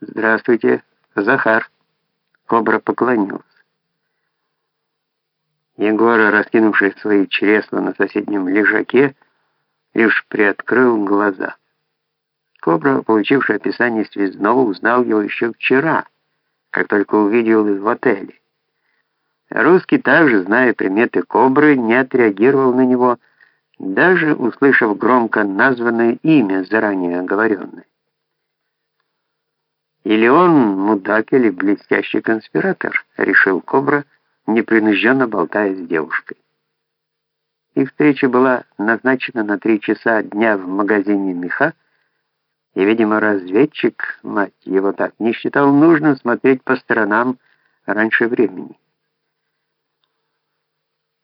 «Здравствуйте, Захар!» Кобра поклонился. Егор, раскинувший свои чресла на соседнем лежаке, лишь приоткрыл глаза. Кобра, получивший описание Связного, узнал его еще вчера, как только увидел в отеле. Русский также, зная приметы Кобры, не отреагировал на него, даже услышав громко названное имя, заранее оговоренное. Или он мудак, или блестящий конспиратор, решил Кобра, непринужденно болтая с девушкой. Их встреча была назначена на три часа дня в магазине меха, и, видимо, разведчик, мать его так, не считал нужным смотреть по сторонам раньше времени.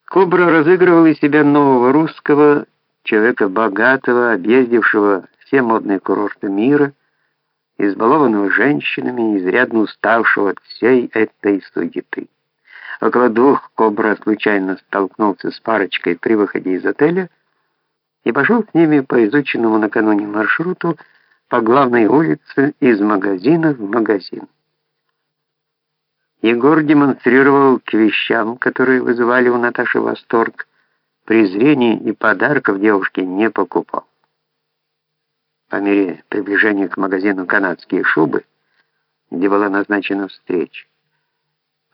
Кобра разыгрывал из себя нового русского, человека богатого, объездившего все модные курорты мира, избалованного женщинами, изрядно уставшего от всей этой суеты. Около двух Кобра случайно столкнулся с парочкой при выходе из отеля и пошел с ними по изученному накануне маршруту по главной улице из магазина в магазин. Егор демонстрировал к вещам, которые вызывали у Наташи восторг, презрение и подарков девушке не покупал. По мере приближения к магазину «Канадские шубы», где была назначена встреча,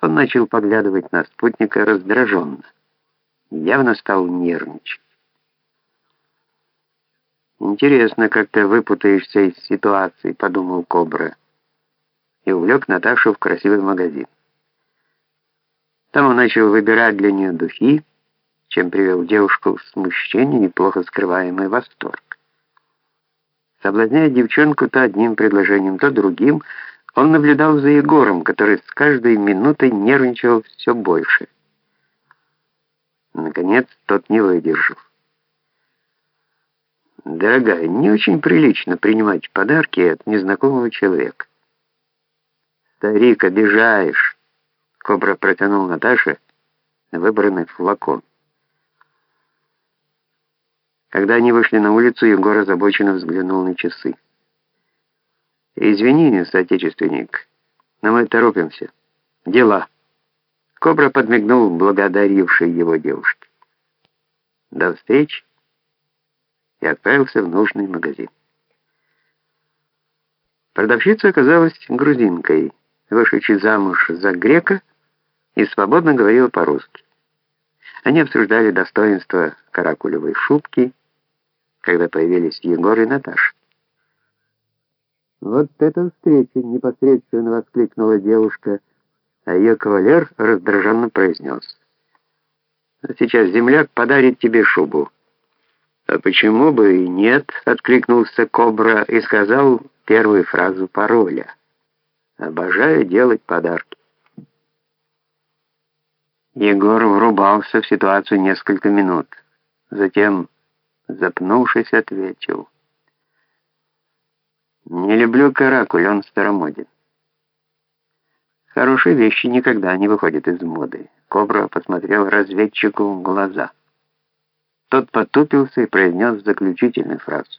он начал поглядывать на спутника раздраженно. Явно стал нервничать. «Интересно, как ты выпутаешься из ситуации», — подумал Кобра. И увлек Наташу в красивый магазин. Там он начал выбирать для нее духи, чем привел девушку в смущение и плохо скрываемый восторг. Соблазняя девчонку то одним предложением, то другим, он наблюдал за Егором, который с каждой минутой нервничал все больше. Наконец, тот не выдержал. «Дорогая, не очень прилично принимать подарки от незнакомого человека». «Старик, обижаешь!» Кобра протянул Наташе выбранный флакон. Когда они вышли на улицу, Егор озабоченно взглянул на часы. «Извини, соотечественник, но мы торопимся. Дела». Кобра подмигнул благодарившей его девушке. «До встречи» и отправился в нужный магазин. Продавщица оказалась грузинкой, вышедшей замуж за грека, и свободно говорила по-русски. Они обсуждали достоинства каракулевой шубки, когда появились Егор и Наташа. «Вот эта встреча!» — непосредственно воскликнула девушка, а ее кавалер раздраженно произнес. «А сейчас земляк подарит тебе шубу». «А почему бы и нет?» — откликнулся Кобра и сказал первую фразу пароля. «Обожаю делать подарки». Егор врубался в ситуацию несколько минут. Затем, запнувшись, ответил. «Не люблю каракуль, он старомоден». Хорошие вещи никогда не выходят из моды. Кобра посмотрел разведчику в глаза. Тот потупился и произнес заключительную фразу.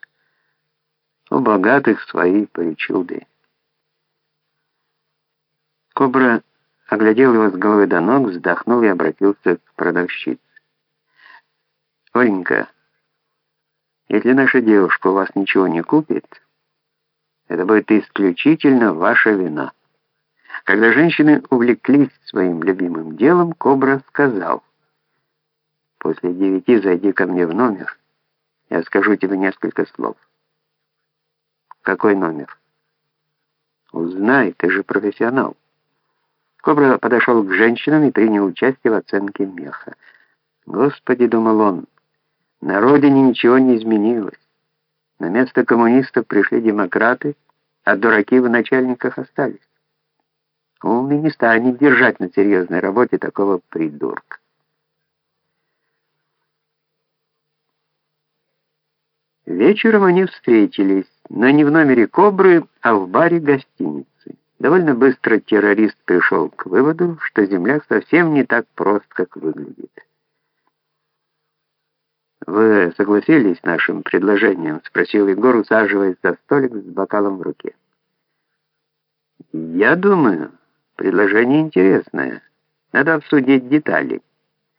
«У богатых свои причуды». Кобра оглядел его с головы до ног, вздохнул и обратился к продавщице. «Оленька, если наша девушка у вас ничего не купит, это будет исключительно ваша вина». Когда женщины увлеклись своим любимым делом, Кобра сказал, «После девяти зайди ко мне в номер, я скажу тебе несколько слов». «Какой номер?» «Узнай, ты же профессионал». Кобра подошел к женщинам и принял участие в оценке меха. «Господи», — думал он, — «на родине ничего не изменилось. На место коммунистов пришли демократы, а дураки в начальниках остались. Умный не станет держать на серьезной работе такого придурка». Вечером они встретились, но не в номере «Кобры», а в баре гостиницы. Довольно быстро террорист пришел к выводу, что земляк совсем не так прост, как выглядит. «Вы согласились с нашим предложением?» — спросил Егор, усаживаясь за столик с бокалом в руке. Я думаю, предложение интересное. Надо обсудить детали.